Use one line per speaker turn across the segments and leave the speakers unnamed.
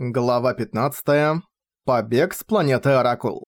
Глава 15. Побег с планеты Оракул.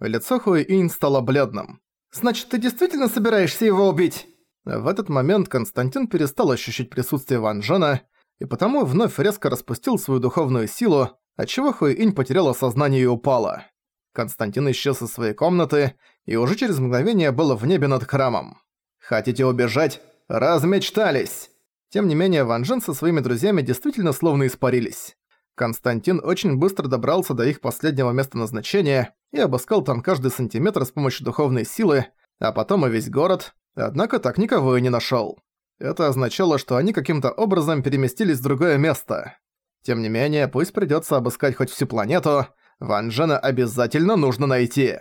Лицо Хуи-Инь стало бледным. «Значит, ты действительно собираешься его убить?» В этот момент Константин перестал ощущать присутствие Ван Джена, и потому вновь резко распустил свою духовную силу, отчего Хуи-Инь потеряла сознание и упала. Константин исчез из своей комнаты и уже через мгновение был в небе над храмом. «Хотите убежать? Размечтались!» Тем не менее, Ван Джен со своими друзьями действительно словно испарились. Константин очень быстро добрался до их последнего места назначения и обыскал там каждый сантиметр с помощью духовной силы, а потом и весь город, однако так никого и не нашёл. Это означало, что они каким-то образом переместились в другое место. Тем не менее, пусть придётся обыскать хоть всю планету, Ван Джена обязательно нужно найти.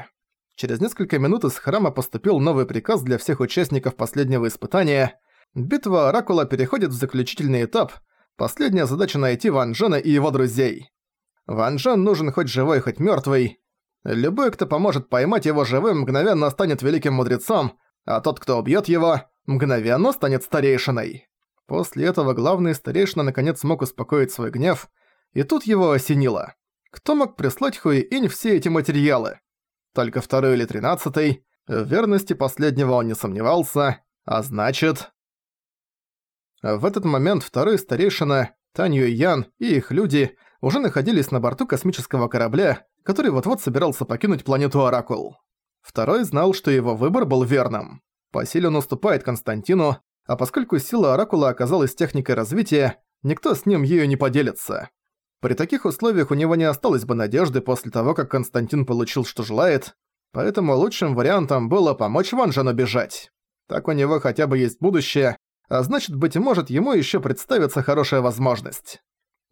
Через несколько минут из храма поступил новый приказ для всех участников последнего испытания – Битва Оракула переходит в заключительный этап. Последняя задача найти Ван Джена и его друзей. Ван Джен нужен хоть живой, хоть мёртвый. Любой, кто поможет поймать его живым, мгновенно станет великим мудрецом, а тот, кто убьёт его, мгновенно станет старейшиной. После этого главный старейшина наконец смог успокоить свой гнев, и тут его осенило. Кто мог прислать Хуи-Инь все эти материалы? Только второй или тринадцатый. В верности последнего он не сомневался, а значит... В этот момент второй старейшина, Танью Ян и их люди уже находились на борту космического корабля, который вот-вот собирался покинуть планету Оракул. Второй знал, что его выбор был верным. По силе он уступает Константину, а поскольку сила Оракула оказалась техникой развития, никто с ним ею не поделится. При таких условиях у него не осталось бы надежды после того, как Константин получил, что желает, поэтому лучшим вариантом было помочь Ванжану бежать. Так у него хотя бы есть будущее, а значит, быть может, ему еще представится хорошая возможность.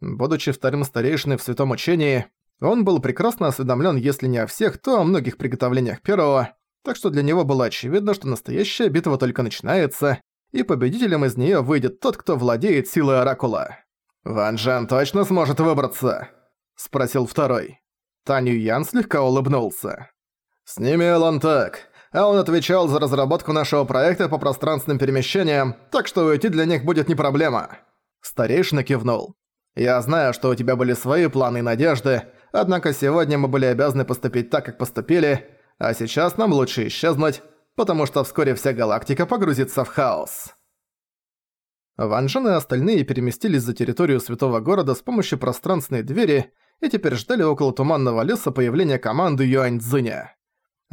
Будучи вторым старейшиной в святом учении, он был прекрасно осведомлен, если не о всех, то о многих приготовлениях первого, так что для него было очевидно, что настоящая битва только начинается, и победителем из нее выйдет тот, кто владеет силой Оракула. «Ван Джен точно сможет выбраться?» – спросил второй. Таню Ян слегка улыбнулся. «С ними Элон так а он отвечал за разработку нашего проекта по пространственным перемещениям, так что уйти для них будет не проблема». Старейшина кивнул. «Я знаю, что у тебя были свои планы и надежды, однако сегодня мы были обязаны поступить так, как поступили, а сейчас нам лучше исчезнуть, потому что вскоре вся галактика погрузится в хаос». Ван Джен и остальные переместились за территорию Святого Города с помощью пространственной двери и теперь ждали около Туманного леса появления команды Юань Цзиня.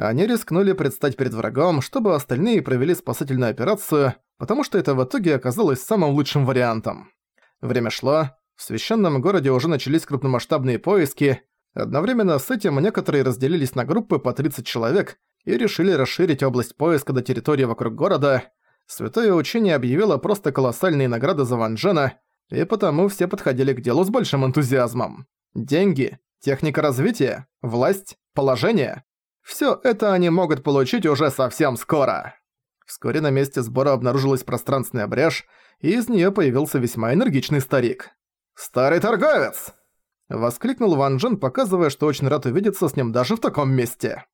Они рискнули предстать перед врагом, чтобы остальные провели спасательную операцию, потому что это в итоге оказалось самым лучшим вариантом. Время шло, в священном городе уже начались крупномасштабные поиски, одновременно с этим некоторые разделились на группы по 30 человек и решили расширить область поиска до территории вокруг города. Святое учение объявило просто колоссальные награды за Ван Джена, и потому все подходили к делу с большим энтузиазмом. Деньги, техника развития, власть, положение Всё это они могут получить уже совсем скоро. Вскоре на месте сбора обнаружилась пространственная брешь, и из неё появился весьма энергичный старик. «Старый торговец!» Воскликнул Ван Джен, показывая, что очень рад увидеться с ним даже в таком месте.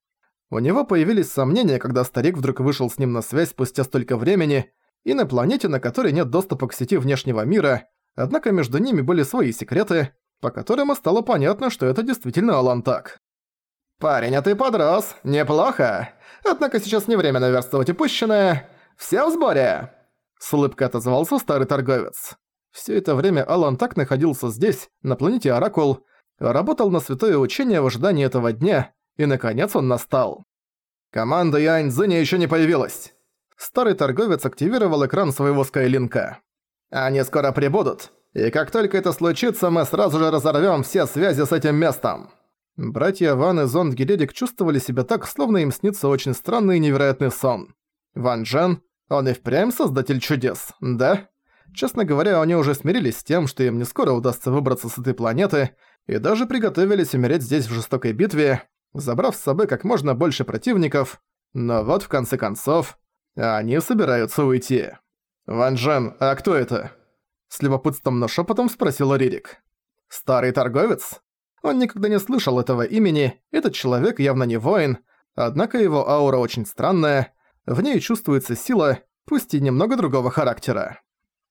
У него появились сомнения, когда старик вдруг вышел с ним на связь спустя столько времени, и на планете, на которой нет доступа к сети внешнего мира, однако между ними были свои секреты, по которым стало понятно, что это действительно Алантак. «Парень, а ты подрос. Неплохо. Однако сейчас не время наверстывать упущенное. Все в сборе!» С улыбкой отозвался старый торговец. Все это время Алан так находился здесь, на планете Оракул, работал на святое учение в ожидании этого дня, и наконец он настал. Команда Янь Цзиня еще не появилась. Старый торговец активировал экран своего скайлинка. Они скоро прибудут, и как только это случится, мы сразу же разорвем все связи с этим местом. Братья Ван и Зонд Геледик чувствовали себя так, словно им снится очень странный и невероятный сон. Ван Джен, он и впрямь создатель чудес, да? Честно говоря, они уже смирились с тем, что им не скоро удастся выбраться с этой планеты, и даже приготовились умереть здесь в жестокой битве, забрав с собой как можно больше противников, но вот в конце концов, они собираются уйти. «Ван Джен, а кто это?» С любопытством, но шепотом спросил Ририк. «Старый торговец?» Он никогда не слышал этого имени, этот человек явно не воин, однако его аура очень странная, в ней чувствуется сила, пусть и немного другого характера.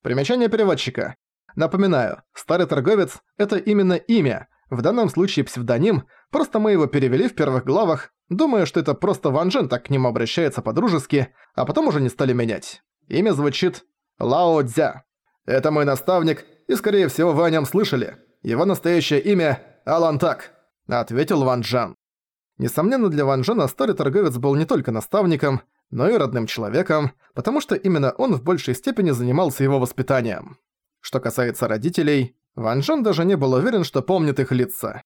Примечание переводчика. Напоминаю, старый торговец – это именно имя, в данном случае псевдоним, просто мы его перевели в первых главах, думая, что это просто Ван Джен так к нему обращается по-дружески, а потом уже не стали менять. Имя звучит Лао Цзя. Это мой наставник, и скорее всего вы о нем слышали. Его настоящее имя – Алан Так, ответил Ван Джен. Несомненно, для Ван Джена старый торговец был не только наставником, но и родным человеком, потому что именно он в большей степени занимался его воспитанием. Что касается родителей, Ван Джен даже не был уверен, что помнит их лица.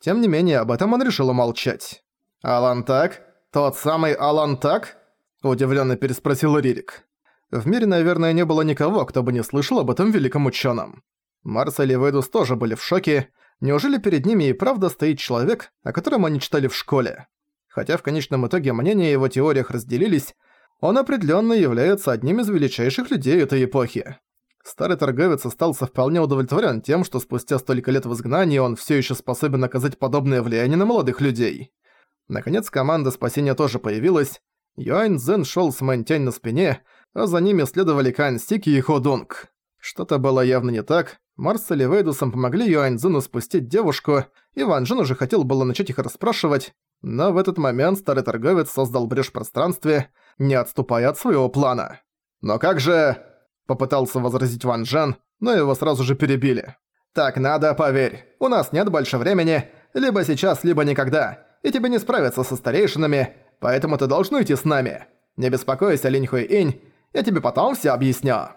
Тем не менее, об этом он решил умолчать. «Алан Так? Тот самый Алан Так?» – удивленно переспросил Ририк. В мире, наверное, не было никого, кто бы не слышал об этом великом ученом. Марсель и Вейдус тоже были в шоке. Неужели перед ними и правда стоит человек, о котором они читали в школе? Хотя в конечном итоге мнения его теориях разделились, он определенно является одним из величайших людей этой эпохи. Старый торговец остался вполне удовлетворен тем, что спустя столько лет в изгнании он все еще способен оказать подобное влияние на молодых людей. Наконец команда спасения тоже появилась. Юань Цзэн шел с Мэнтянь на спине, а за ними следовали Кан Стики и Ходунг. Что-то было явно не так. Марсель и Вейдусом помогли Юань Цзэну спустить девушку, и Ван Джен уже хотел было начать их расспрашивать, но в этот момент старый торговец создал брешь в пространстве, не отступая от своего плана. «Но как же...» Попытался возразить Ван Джен, но его сразу же перебили. «Так надо, поверь. У нас нет больше времени. Либо сейчас, либо никогда. И тебе не справиться со старейшинами, поэтому ты должен идти с нами. Не беспокойся, Линь Хуэй Инь, я тебе потом все объясню»,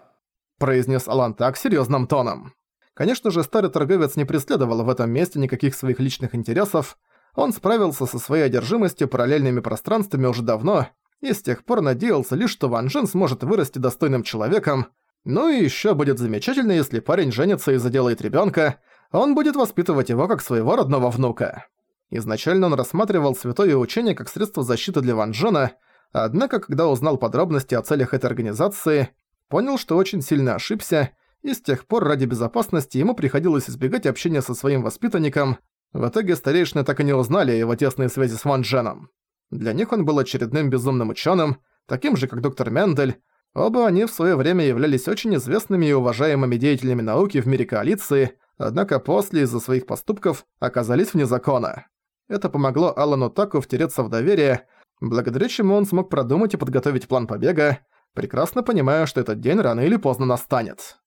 произнес Алан так серьезным тоном. Конечно же, старый торговец не преследовал в этом месте никаких своих личных интересов, он справился со своей одержимостью параллельными пространствами уже давно и с тех пор надеялся лишь, что Ван Джен сможет вырасти достойным человеком, ну и ещё будет замечательно, если парень женится и заделает ребёнка, он будет воспитывать его как своего родного внука. Изначально он рассматривал святое учение как средство защиты для Ван Джена, однако когда узнал подробности о целях этой организации, понял, что очень сильно ошибся, и с тех пор ради безопасности ему приходилось избегать общения со своим воспитанником. В итоге старейшины так и не узнали о его тесной связи с Ван Дженом. Для них он был очередным безумным ученым, таким же, как доктор Мендель, Оба они в свое время являлись очень известными и уважаемыми деятелями науки в мире коалиции, однако после из-за своих поступков оказались вне закона. Это помогло Алану Таку втереться в доверие, благодаря чему он смог продумать и подготовить план побега, прекрасно понимая, что этот день рано или поздно настанет.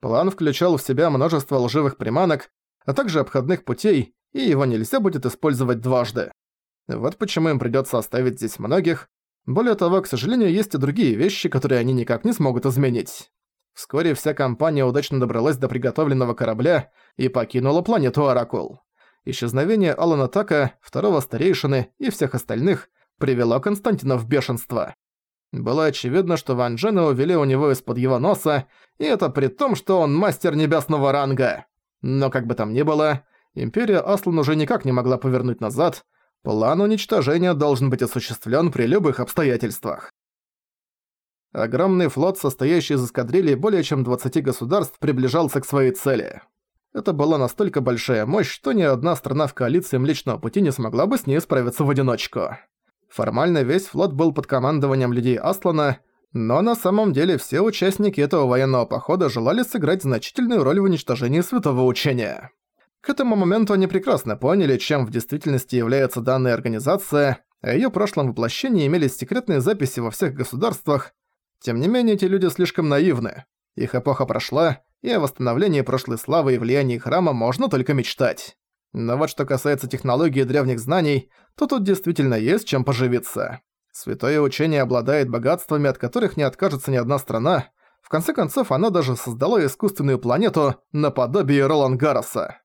План включал в себя множество лживых приманок, а также обходных путей, и его нельзя будет использовать дважды. Вот почему им придётся оставить здесь многих, более того, к сожалению, есть и другие вещи, которые они никак не смогут изменить. Вскоре вся компания удачно добралась до приготовленного корабля и покинула планету Оракул. Исчезновение Алана Така, второго старейшины и всех остальных привело Константина в бешенство. Было очевидно, что Ван Джена увели у него из-под его носа, и это при том, что он мастер небесного ранга. Но как бы там ни было, Империя Аслан уже никак не могла повернуть назад, План уничтожения должен быть осуществлен при любых обстоятельствах. Огромный флот, состоящий из эскадрилий более чем 20 государств, приближался к своей цели. Это была настолько большая мощь, что ни одна страна в коалиции Млечного Пути не смогла бы с ней справиться в одиночку. Формально весь флот был под командованием людей Аслана, но на самом деле все участники этого военного похода желали сыграть значительную роль в уничтожении Святого Учения. К этому моменту они прекрасно поняли, чем в действительности является данная организация, о её прошлом воплощении имелись секретные записи во всех государствах. Тем не менее, эти люди слишком наивны. Их эпоха прошла, и о восстановлении прошлой славы и влиянии храма можно только мечтать. Но вот что касается технологии древних знаний, то тут действительно есть чем поживиться. Святое учение обладает богатствами, от которых не откажется ни одна страна. В конце концов, оно даже создало искусственную планету наподобие Ролангароса.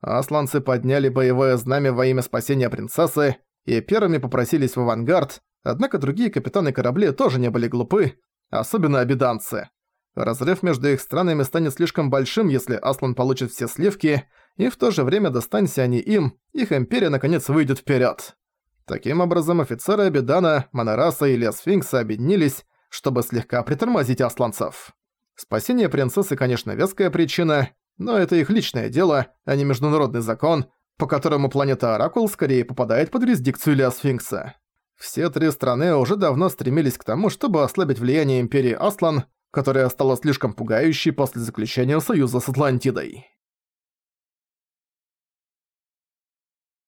Асланцы подняли боевое знамя во имя спасения принцессы и первыми попросились в авангард, однако другие капитаны кораблей тоже не были глупы, особенно обиданцы. Разрыв между их странами станет слишком большим, если Аслан получит все сливки, и в то же время достанься они им, их империя наконец выйдет вперед. Таким образом, офицеры Абидана, Монораса и Лесфинкса объединились, чтобы слегка притормозить асланцев. Спасение принцессы, конечно, веская причина, но это их личное дело, а не международный закон, по которому планета Оракул скорее попадает под юрисдикцию Леосфинкса. Все три страны уже давно стремились к тому, чтобы ослабить влияние Империи Аслан, которая стала слишком пугающей после заключения союза с Атлантидой.